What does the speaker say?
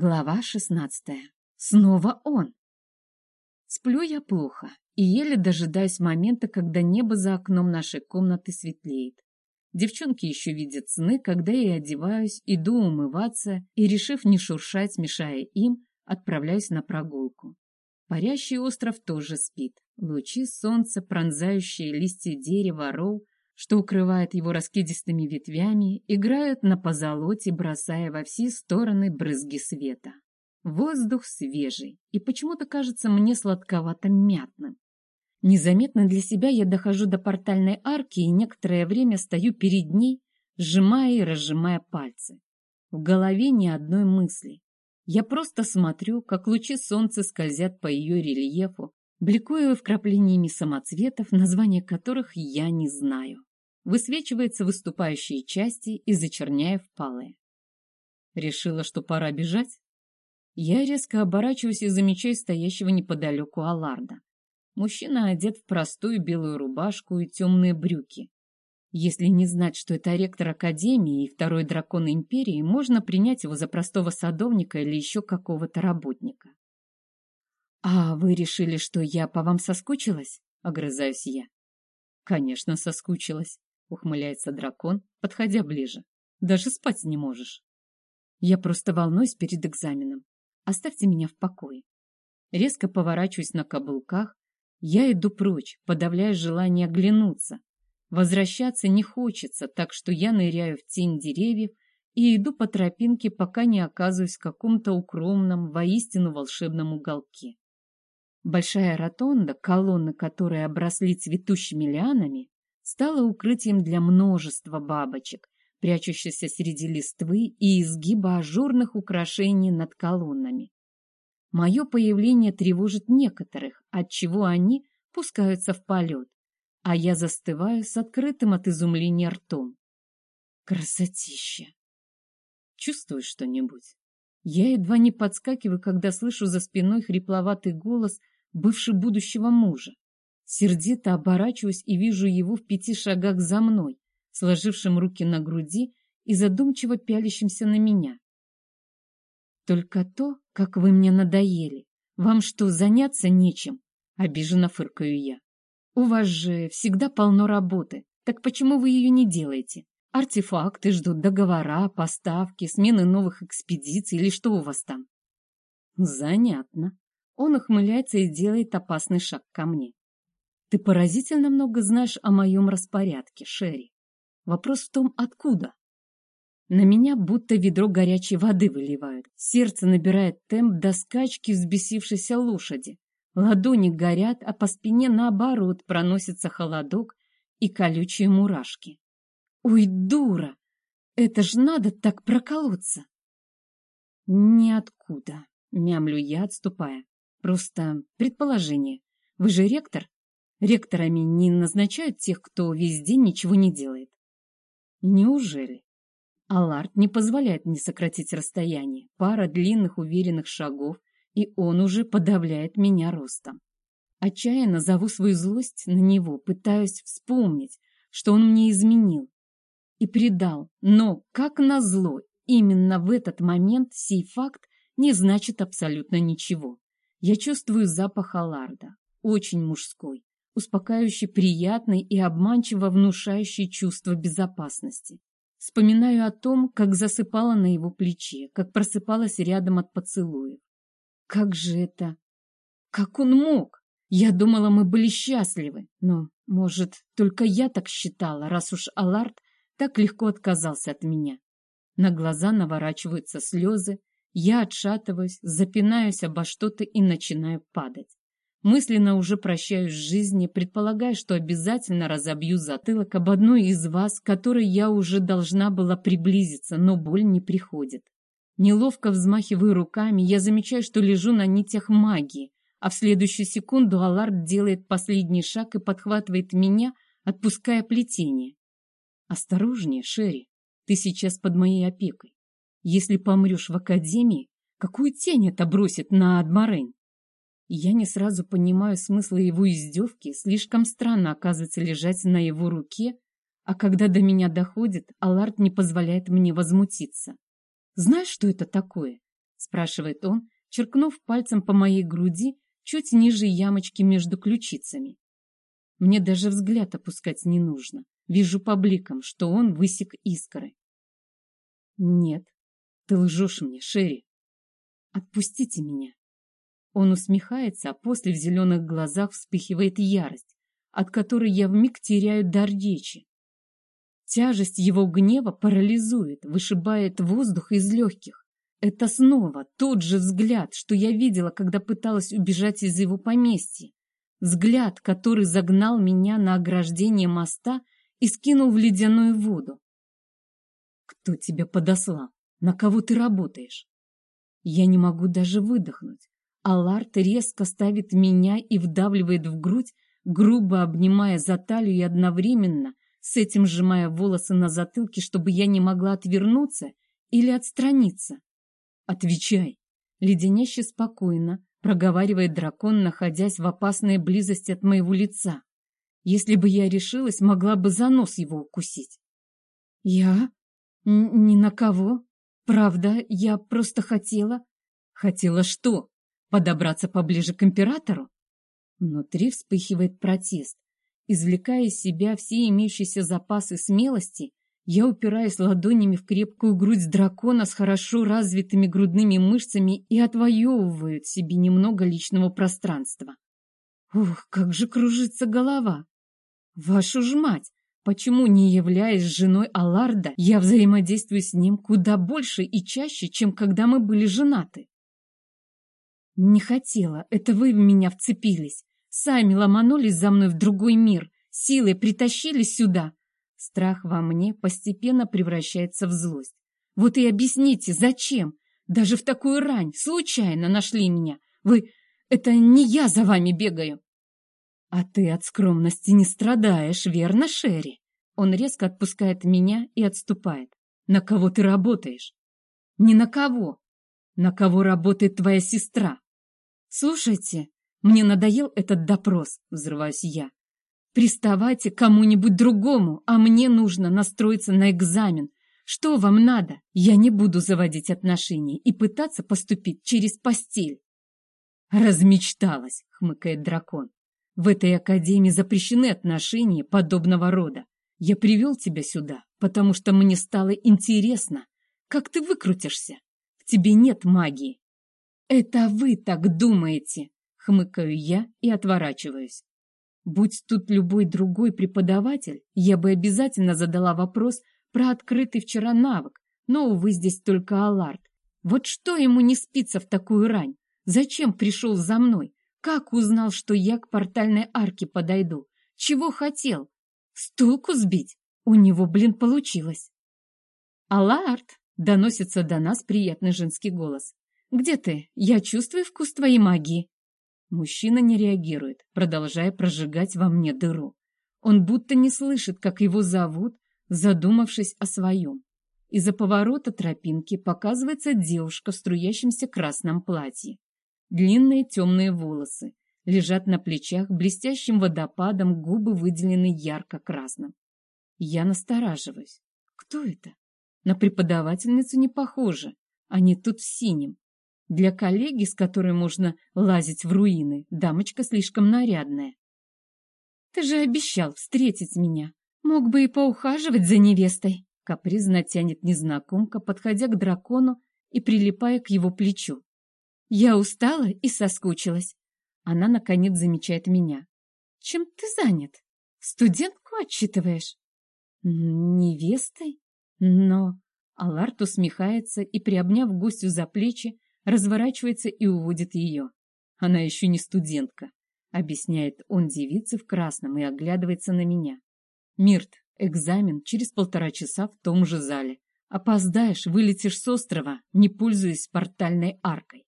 Глава шестнадцатая. Снова он. Сплю я плохо и еле дожидаюсь момента, когда небо за окном нашей комнаты светлеет. Девчонки еще видят сны, когда я одеваюсь, иду умываться и, решив не шуршать, мешая им, отправляюсь на прогулку. Парящий остров тоже спит. Лучи солнца, пронзающие листья дерева, роу, что укрывает его раскидистыми ветвями, играют на позолоте, бросая во все стороны брызги света. Воздух свежий и почему-то кажется мне сладковато-мятным. Незаметно для себя я дохожу до портальной арки и некоторое время стою перед ней, сжимая и разжимая пальцы. В голове ни одной мысли. Я просто смотрю, как лучи солнца скользят по ее рельефу, бликуя вкраплениями самоцветов, названия которых я не знаю высвечивается выступающие части и зачерняя впалые. Решила, что пора бежать? Я резко оборачиваюсь и замечаю стоящего неподалеку Аларда. Мужчина одет в простую белую рубашку и темные брюки. Если не знать, что это ректор Академии и второй дракон Империи, можно принять его за простого садовника или еще какого-то работника. «А вы решили, что я по вам соскучилась?» — огрызаюсь я. «Конечно, соскучилась. — ухмыляется дракон, подходя ближе. «Даже спать не можешь». «Я просто волнуюсь перед экзаменом. Оставьте меня в покое». Резко поворачиваюсь на каблуках. Я иду прочь, подавляя желание оглянуться. Возвращаться не хочется, так что я ныряю в тень деревьев и иду по тропинке, пока не оказываюсь в каком-то укромном, воистину волшебном уголке. Большая ротонда, колонны которой обросли цветущими лианами, стала укрытием для множества бабочек, прячущихся среди листвы и изгиба ажурных украшений над колоннами. Мое появление тревожит некоторых, отчего они пускаются в полет, а я застываю с открытым от изумления ртом. Красотища! Чувствуешь что-нибудь? Я едва не подскакиваю, когда слышу за спиной хрипловатый голос бывшего будущего мужа. Сердито оборачиваюсь и вижу его в пяти шагах за мной, сложившим руки на груди и задумчиво пялящимся на меня. Только то, как вы мне надоели. Вам что, заняться нечем? Обиженно фыркаю я. У вас же всегда полно работы. Так почему вы ее не делаете? Артефакты ждут, договора, поставки, смены новых экспедиций или что у вас там? Занятно. Он ухмыляется и делает опасный шаг ко мне. Ты поразительно много знаешь о моем распорядке, Шерри. Вопрос в том, откуда? На меня будто ведро горячей воды выливают. Сердце набирает темп до скачки взбесившейся лошади. Ладони горят, а по спине, наоборот, проносится холодок и колючие мурашки. Ой, дура! Это ж надо так проколоться! Ниоткуда, мямлю я, отступая. Просто предположение. Вы же ректор? Ректорами не назначают тех, кто весь день ничего не делает. Неужели? Аларт не позволяет мне сократить расстояние. Пара длинных уверенных шагов, и он уже подавляет меня ростом. Отчаянно зову свою злость на него, пытаюсь вспомнить, что он мне изменил и предал. Но, как назло, именно в этот момент сей факт не значит абсолютно ничего. Я чувствую запах Аларда, очень мужской, успокаивающий приятный и обманчиво внушающий чувство безопасности. Вспоминаю о том, как засыпала на его плече, как просыпалась рядом от поцелуев. Как же это? Как он мог? Я думала, мы были счастливы, но, может, только я так считала, раз уж Аларт так легко отказался от меня. На глаза наворачиваются слезы, я отшатываюсь, запинаюсь обо что-то и начинаю падать. Мысленно уже прощаюсь с жизнью, предполагая, что обязательно разобью затылок об одной из вас, которой я уже должна была приблизиться, но боль не приходит. Неловко взмахиваю руками, я замечаю, что лежу на нитях магии, а в следующую секунду Аларт делает последний шаг и подхватывает меня, отпуская плетение. Осторожнее, Шерри, ты сейчас под моей опекой. Если помрешь в академии, какую тень это бросит на Адмарейн? Я не сразу понимаю смысла его издевки, слишком странно оказывается лежать на его руке, а когда до меня доходит, Аларт не позволяет мне возмутиться. Знаешь, что это такое? спрашивает он, черкнув пальцем по моей груди чуть ниже ямочки между ключицами. Мне даже взгляд опускать не нужно. Вижу по бликам, что он высек искры. Нет, ты лжешь мне, Шерри. Отпустите меня. Он усмехается, а после в зеленых глазах вспыхивает ярость, от которой я вмиг теряю дар речи. Тяжесть его гнева парализует, вышибает воздух из легких. Это снова тот же взгляд, что я видела, когда пыталась убежать из его поместья. Взгляд, который загнал меня на ограждение моста и скинул в ледяную воду. Кто тебя подослал? На кого ты работаешь? Я не могу даже выдохнуть. Аларт резко ставит меня и вдавливает в грудь, грубо обнимая за талию и одновременно с этим сжимая волосы на затылке, чтобы я не могла отвернуться или отстраниться. «Отвечай!» Леденяще спокойно проговаривает дракон, находясь в опасной близости от моего лица. Если бы я решилась, могла бы за нос его укусить. «Я? Ни на кого. Правда, я просто хотела...» «Хотела что? Подобраться поближе к императору?» Внутри вспыхивает протест. Извлекая из себя все имеющиеся запасы смелости, я упираюсь ладонями в крепкую грудь дракона с хорошо развитыми грудными мышцами и отвоевываю себе немного личного пространства. Ух, как же кружится голова! Вашу ж мать! Почему, не являясь женой Аларда, я взаимодействую с ним куда больше и чаще, чем когда мы были женаты? Не хотела, это вы в меня вцепились. Сами ломанулись за мной в другой мир, силой притащили сюда, Страх во мне постепенно превращается в злость. Вот и объясните, зачем? Даже в такую рань случайно нашли меня. Вы... Это не я за вами бегаю. А ты от скромности не страдаешь, верно, Шерри? Он резко отпускает меня и отступает. На кого ты работаешь? Ни на кого. На кого работает твоя сестра? Слушайте, мне надоел этот допрос, взрываюсь я. Приставайте кому-нибудь другому, а мне нужно настроиться на экзамен. Что вам надо? Я не буду заводить отношения и пытаться поступить через постель. Размечталась, хмыкает дракон. В этой академии запрещены отношения подобного рода. Я привел тебя сюда, потому что мне стало интересно, как ты выкрутишься. В тебе нет магии. Это вы так думаете, хмыкаю я и отворачиваюсь. Будь тут любой другой преподаватель, я бы обязательно задала вопрос про открытый вчера навык, но, увы, здесь только Аларт. Вот что ему не спится в такую рань? Зачем пришел за мной? Как узнал, что я к портальной арке подойду? Чего хотел? Стулку сбить? У него, блин, получилось. «Аларт!» — доносится до нас приятный женский голос. «Где ты? Я чувствую вкус твоей магии». Мужчина не реагирует, продолжая прожигать во мне дыру. Он будто не слышит, как его зовут, задумавшись о своем. Из-за поворота тропинки показывается девушка в струящемся красном платье. Длинные темные волосы лежат на плечах, блестящим водопадом губы выделены ярко-красным. Я настораживаюсь. Кто это? На преподавательницу не похоже. Они тут в синем. Для коллеги, с которой можно лазить в руины, дамочка слишком нарядная. Ты же обещал встретить меня. Мог бы и поухаживать за невестой. Капризно тянет незнакомка, подходя к дракону и прилипая к его плечу. Я устала и соскучилась. Она, наконец, замечает меня. Чем ты занят? Студентку отчитываешь? Невестой? Но... Аларт усмехается и, приобняв гостю за плечи, разворачивается и уводит ее. Она еще не студентка, объясняет он девице в красном и оглядывается на меня. Мирт, экзамен через полтора часа в том же зале. Опоздаешь, вылетишь с острова, не пользуясь портальной аркой.